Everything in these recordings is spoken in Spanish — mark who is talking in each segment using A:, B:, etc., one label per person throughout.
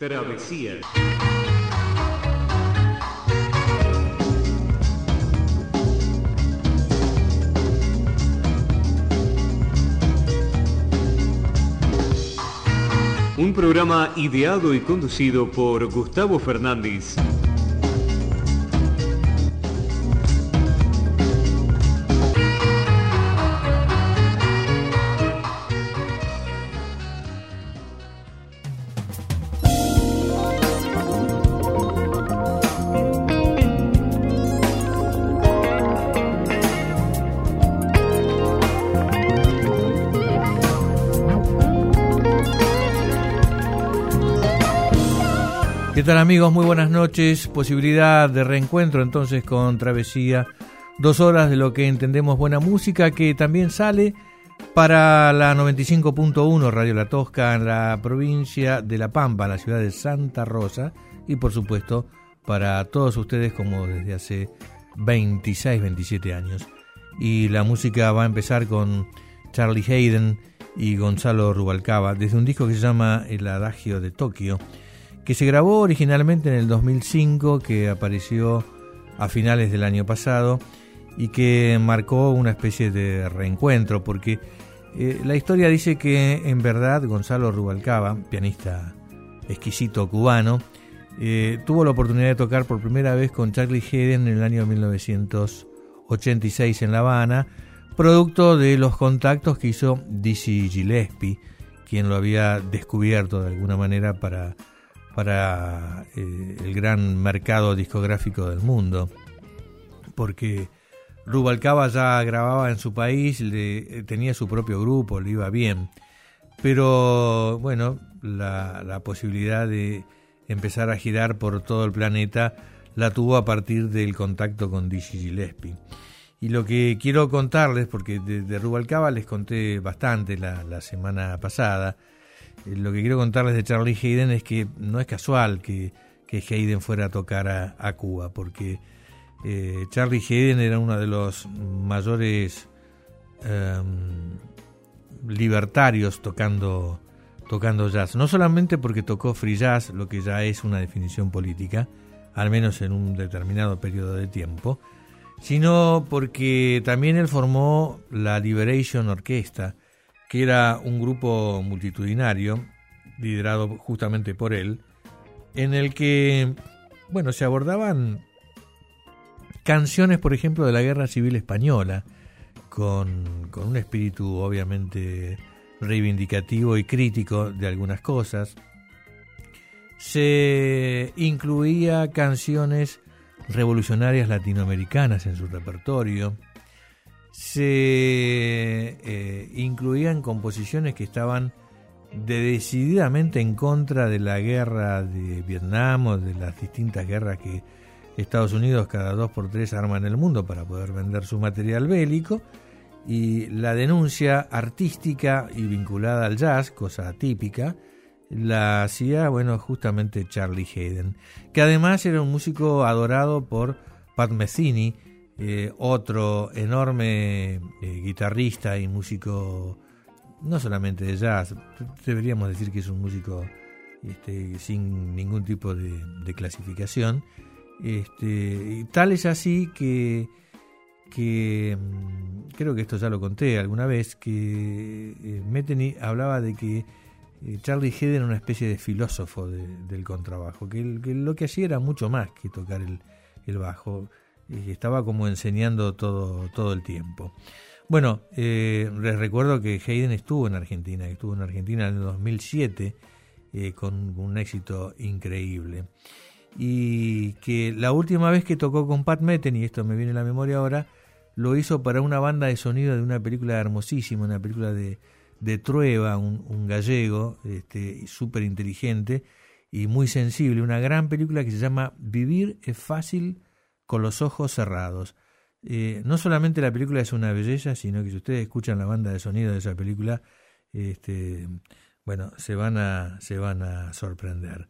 A: Travesía. Un programa ideado y conducido por Gustavo Fernández.
B: Tal amigos? Muy buenas noches. Posibilidad de reencuentro entonces con Travesía. Dos horas de lo que entendemos buena música que también sale para la 95.1 Radio La Tosca en la provincia de La Pampa, la ciudad de Santa Rosa. Y por supuesto para todos ustedes como desde hace 26, 27 años. Y la música va a empezar con Charlie Hayden y Gonzalo Rubalcaba desde un disco que se llama El Adagio de Tokio que se grabó originalmente en el 2005, que apareció a finales del año pasado y que marcó una especie de reencuentro, porque eh, la historia dice que en verdad Gonzalo Rubalcaba, pianista exquisito cubano, eh, tuvo la oportunidad de tocar por primera vez con Charlie Hayden en el año 1986 en La Habana, producto de los contactos que hizo Dizzy Gillespie, quien lo había descubierto de alguna manera para para eh, el gran mercado discográfico del mundo, porque Rubalcaba ya grababa en su país, le, tenía su propio grupo, le iba bien, pero bueno, la, posibilidad de empezar a girar por todo el planeta la tuvo a partir del contacto con Dizzy Gillespie. Y lo que quiero contarles, porque de, Rubalcaba les conté bastante la, semana pasada, eh, lo que quiero contarles de Charlie Hayden es que no es casual que, que Hayden fuera a tocar a, Cuba, porque eh, Charlie Hayden era uno de los mayores em, libertarios tocando, tocando jazz. No solamente porque tocó free jazz, lo que ya es una definición política, al menos en un determinado periodo de tiempo, sino porque también él formó la Liberation Orquesta, que era un grupo multitudinario, liderado justamente por él, en el que, bueno, se abordaban canciones, por ejemplo, de la Guerra Civil Española, con, con un espíritu obviamente reivindicativo y crítico de algunas cosas. Se incluía canciones revolucionarias latinoamericanas en su repertorio se eh, incluían composiciones que estaban decididamente en contra de la guerra de Vietnam o de las distintas guerras que Estados Unidos cada dos por tres arma en el mundo para poder vender su material bélico y la denuncia artística y vinculada al jazz, cosa típica, la hacía, bueno, justamente Charlie Hayden, que además era un músico adorado por Pat Metheny, eh, otro enorme eh, guitarrista y músico, no solamente de jazz, deberíamos decir que es un músico este, sin ningún tipo de, clasificación. Este, tal es así que, que mm, creo que esto ya lo conté alguna vez, que eh, Metheny hablaba de que Charlie Hayden era una especie de filósofo del contrabajo, que, lo que hacía era mucho más que tocar el, bajo estaba como enseñando todo, todo el tiempo. Bueno, eh, les recuerdo que Hayden estuvo en Argentina, estuvo en Argentina en el 2007 eh, con un éxito increíble. Y que la última vez que tocó con Pat Metheny, y esto me viene a la memoria ahora, lo hizo para una banda de sonido de una película hermosísima, una película de, de Trueba, un, gallego este, súper inteligente y muy sensible, una gran película que se llama Vivir es fácil con los ojos cerrados. Eh, no solamente la película es una belleza, sino que si ustedes escuchan la banda de sonido de esa película, este, bueno, se van a, se van a sorprender.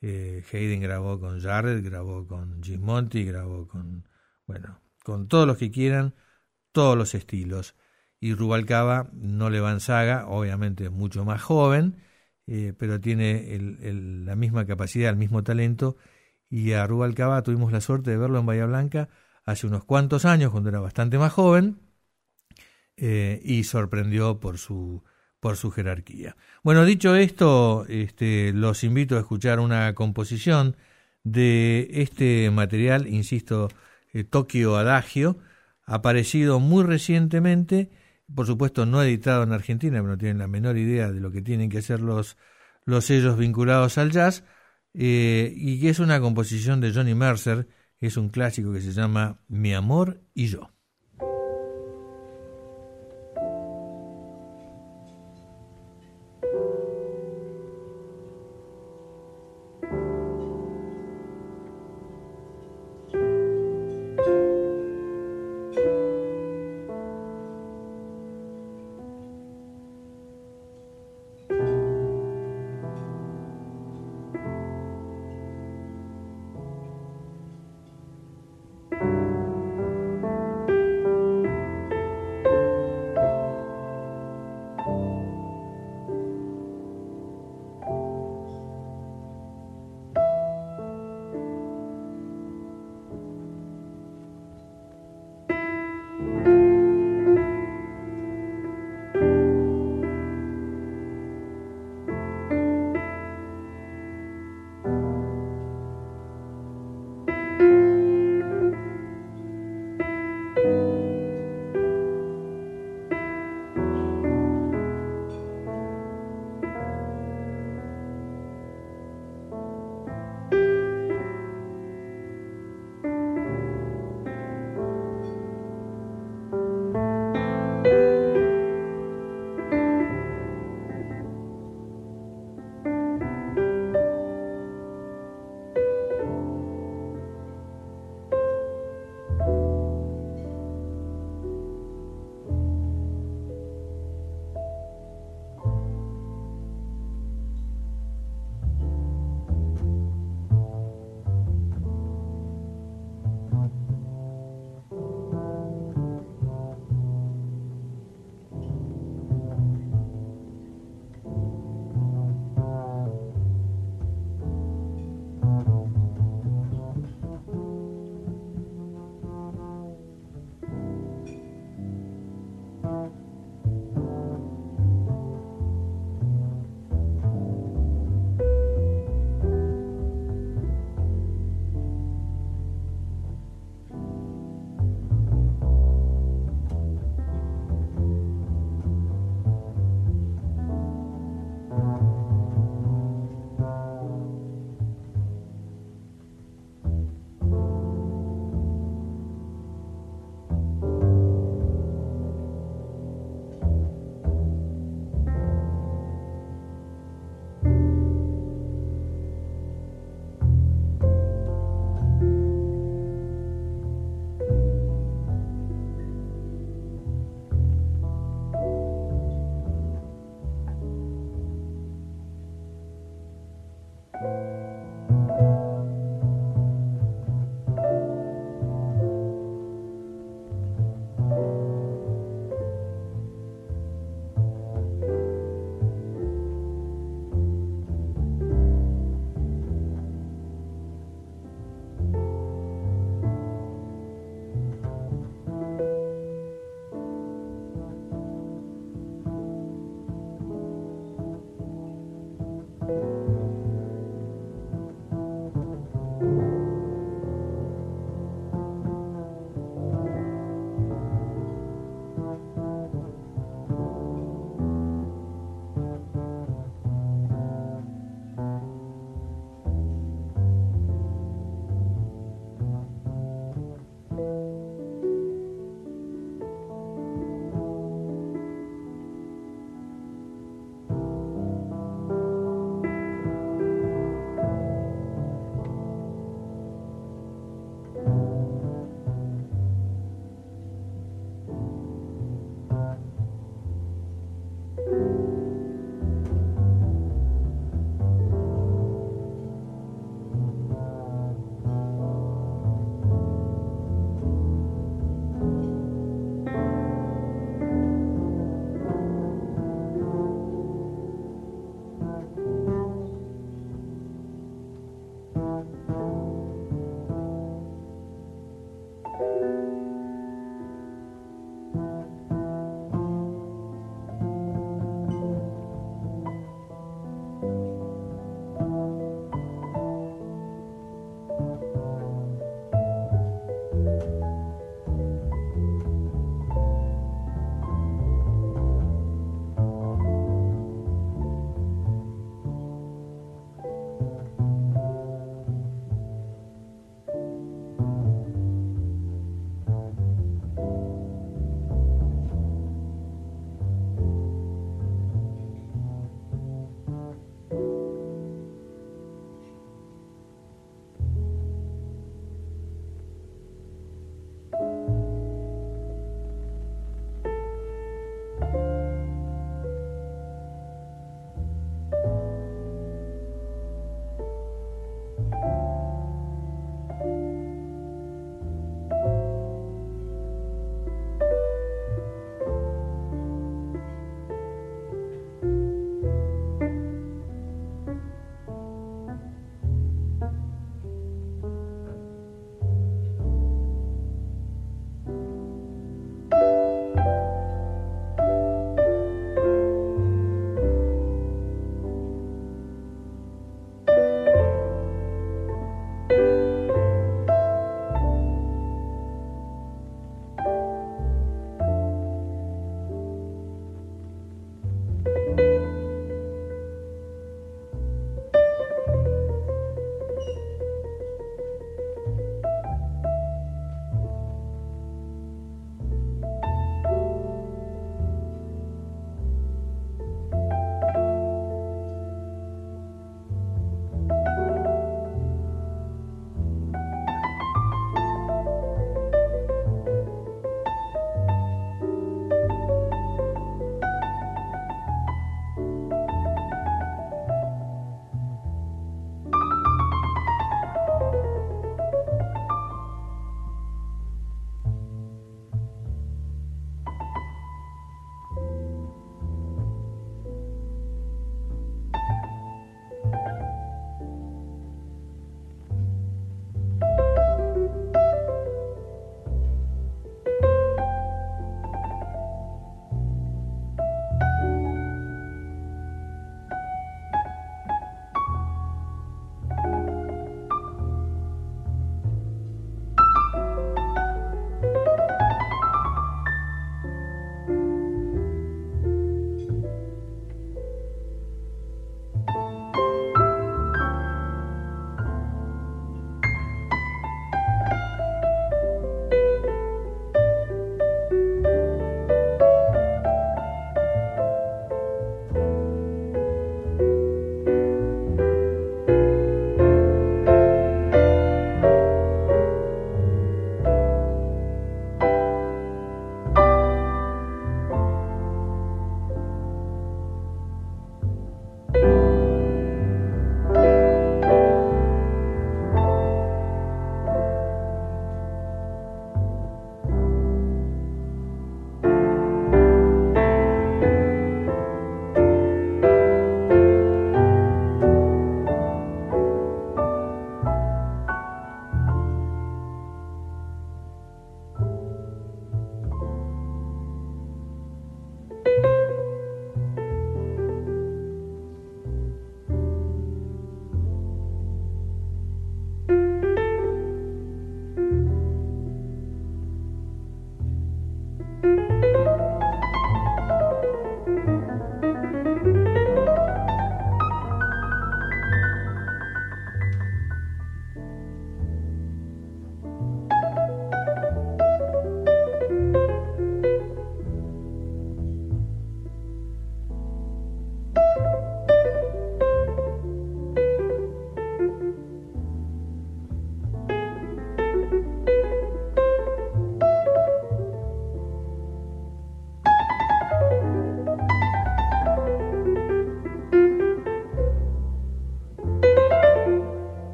B: Eh, Hayden grabó con Jared, grabó con Jim Monty, grabó con, bueno, con todos los que quieran, todos los estilos. y Rubalcaba no le va en saga, obviamente mucho más joven, eh, pero tiene la misma capacidad, el mismo talento, y a Rubalcaba tuvimos la suerte de verlo en Bahía Blanca hace unos cuantos años, cuando era bastante más joven, eh, y sorprendió por su, por su jerarquía. Bueno, dicho esto, este, los invito a escuchar una composición de este material, insisto, eh, Tokio Adagio, aparecido muy recientemente, por supuesto no editado en Argentina, pero no tienen la menor idea de lo que tienen que hacer los, los sellos vinculados al jazz, eh, y que es una composición de Johnny Mercer, es un clásico que se llama Mi amor y yo.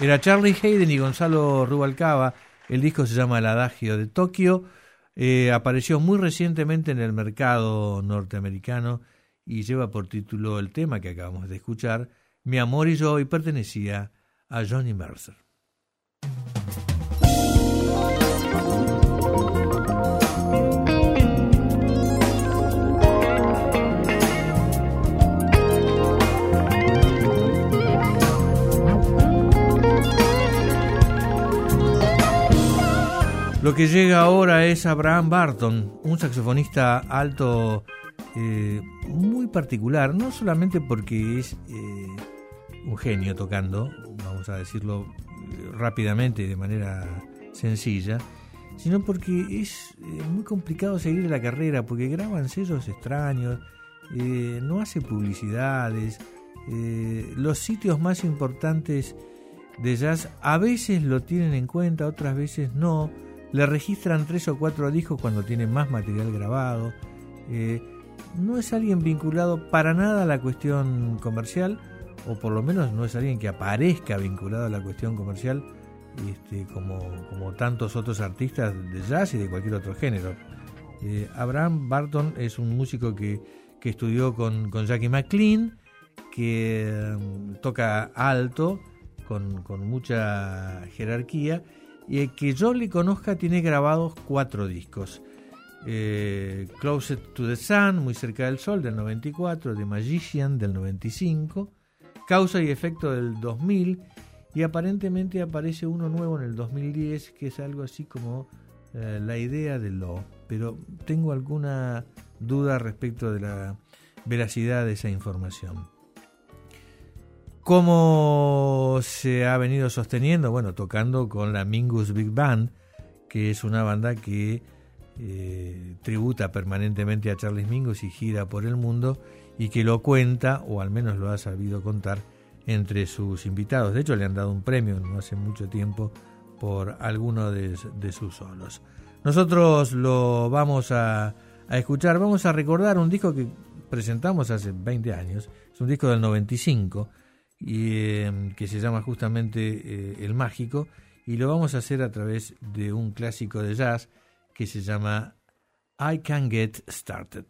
B: Era Charlie Hayden y Gonzalo Rubalcaba. El disco se llama El Adagio de Tokio. Eh, apareció muy recientemente en el mercado norteamericano y lleva por título el tema que acabamos de escuchar, Mi amor y yo, y pertenecía a Johnny Mercer. Lo que llega ahora es Abraham Barton, un saxofonista alto eh, muy particular, no solamente porque es eh, un genio tocando, vamos a decirlo eh, rápidamente y de manera sencilla, sino porque es muy complicado seguir la carrera, porque graban sellos extraños, no hace publicidades, los sitios más importantes de jazz a veces lo tienen en cuenta, otras veces no le registran tres o cuatro discos cuando tiene más material grabado. Eh, no es alguien vinculado para nada a la cuestión comercial, o por lo menos no es alguien que aparezca vinculado a la cuestión comercial, este, como, como tantos otros artistas de jazz y de cualquier otro género. Eh, Abraham Barton es un músico que, que estudió con, con, Jackie McLean, que um, toca alto, con, con mucha jerarquía, y el que yo le conozca tiene grabados cuatro discos. eh, to the Sun, Muy cerca del Sol, del 94, The Magician, del 95, Causa y Efecto del 2000, y aparentemente aparece uno nuevo en el 2010, que es algo así como eh, la idea de lo, pero tengo alguna duda respecto de la veracidad de esa información. ¿Cómo se ha venido sosteniendo? Bueno, tocando con la Mingus Big Band, que es una banda que eh, tributa permanentemente a Charles Mingus y gira por el mundo y que lo cuenta, o al menos lo ha sabido contar, entre sus invitados. De hecho, le han dado un premio no hace mucho tiempo por alguno de, sus solos. Nosotros lo vamos a, escuchar, vamos a recordar un disco que presentamos hace 20 años, es un disco del 95, y, eh, que se llama justamente eh, El Mágico, y lo vamos a hacer a través de un clásico de jazz que se llama I Can Get Started.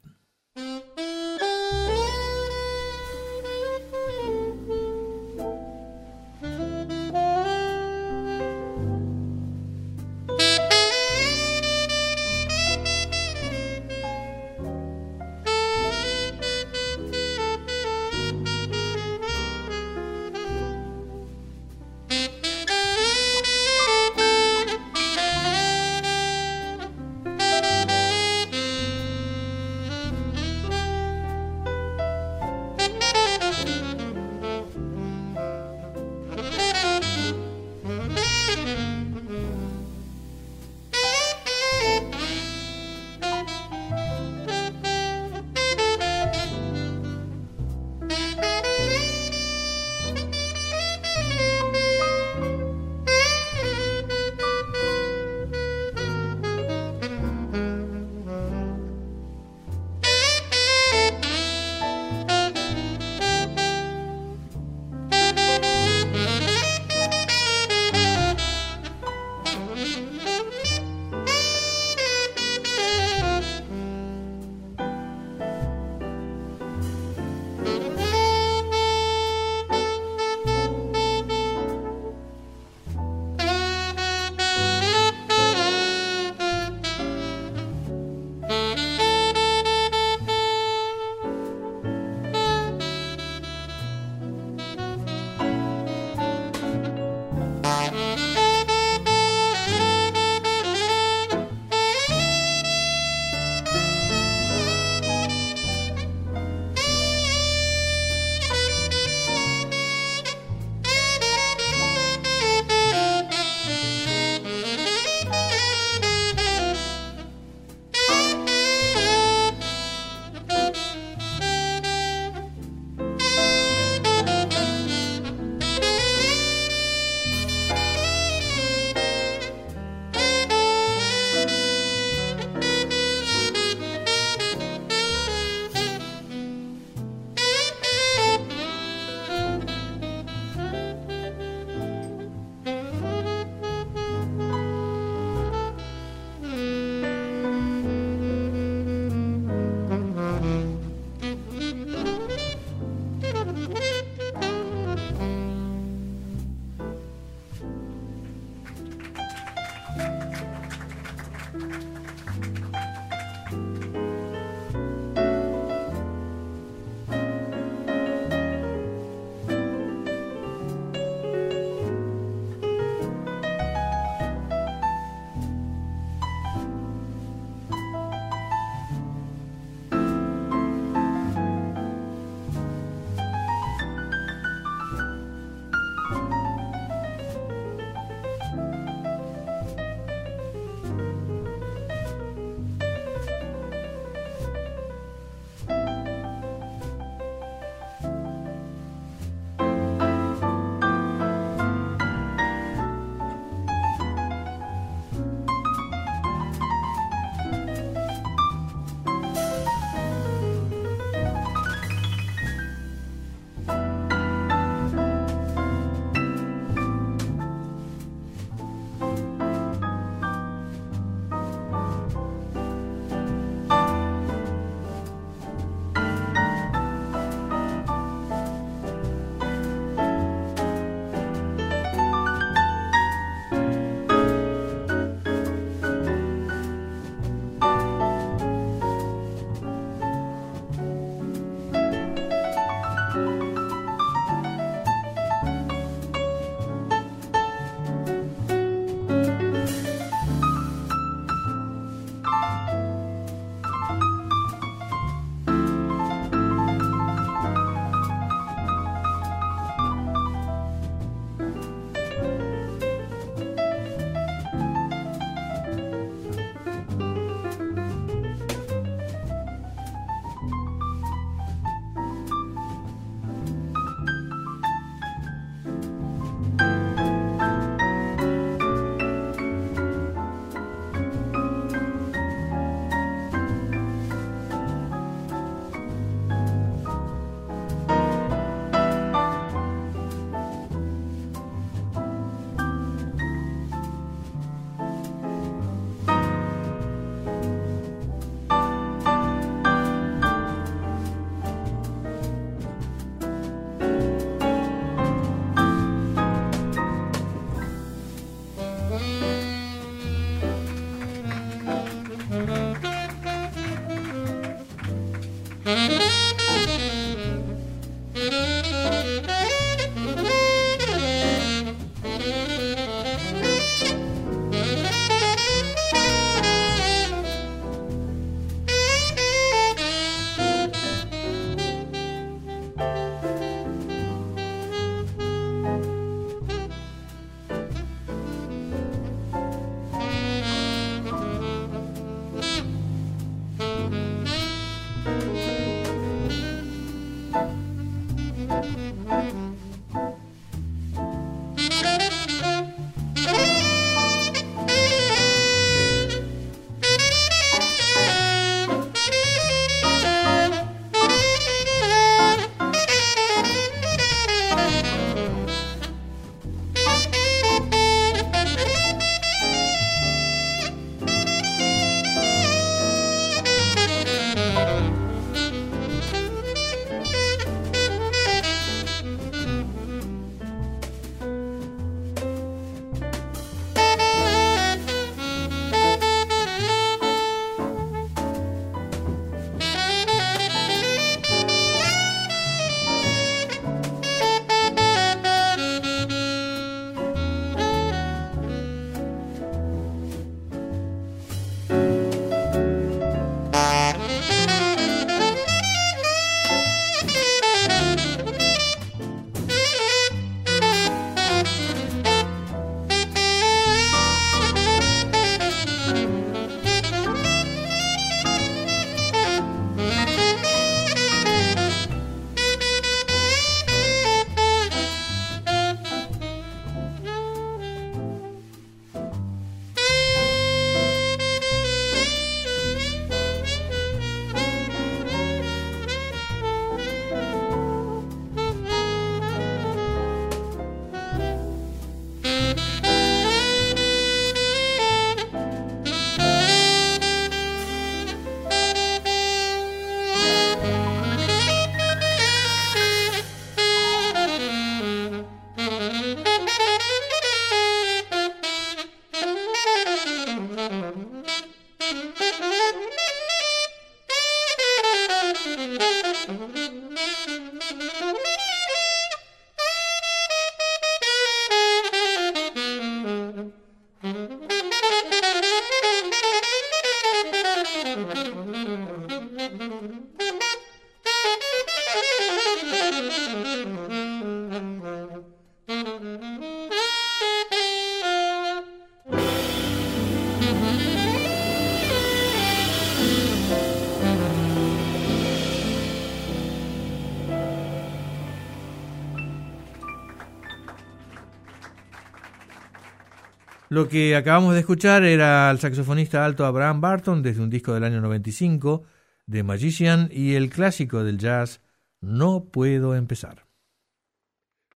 B: Lo que acabamos de escuchar era el saxofonista alto Abraham Barton desde un disco del año 95 de Magician y el clásico del jazz No puedo empezar.